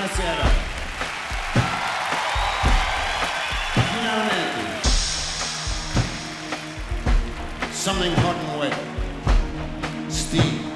Buonasera. Finalmente. Something hot and wet. Steve.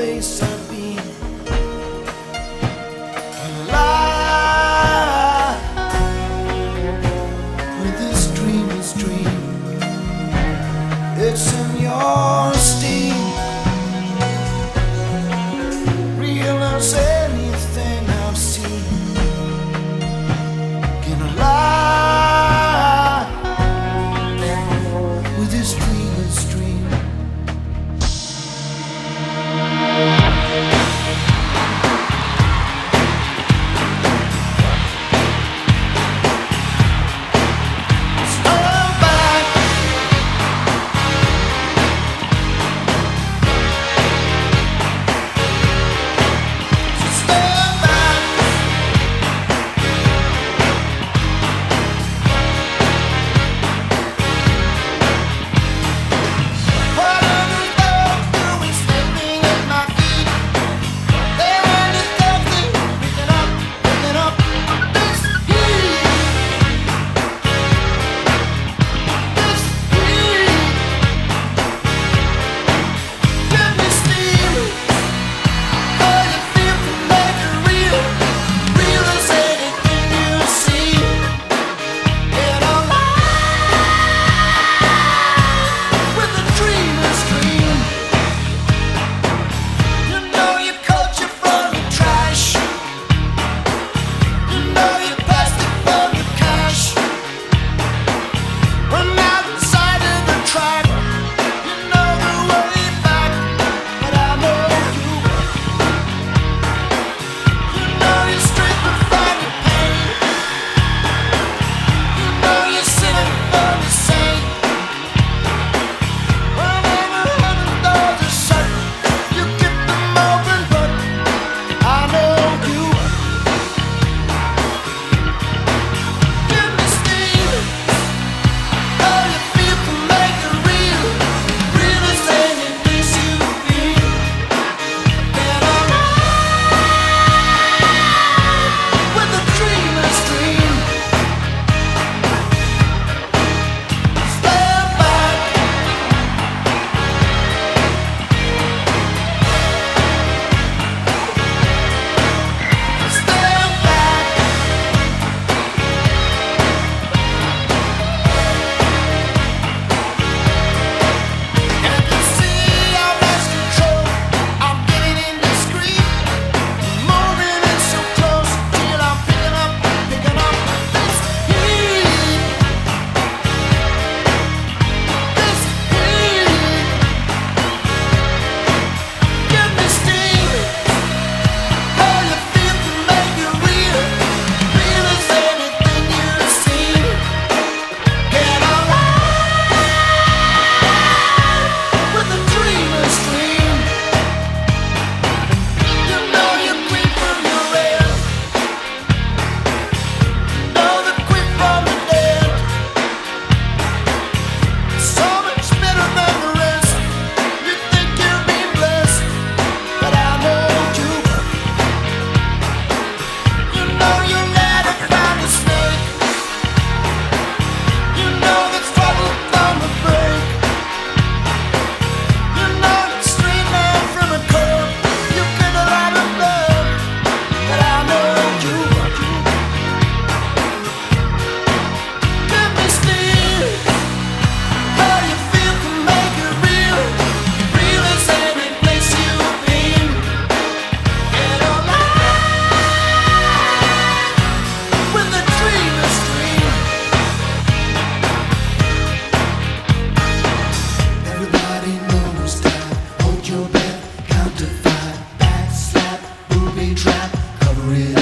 place I've been. You lie with this dream is dream. It's in your steam. Glory.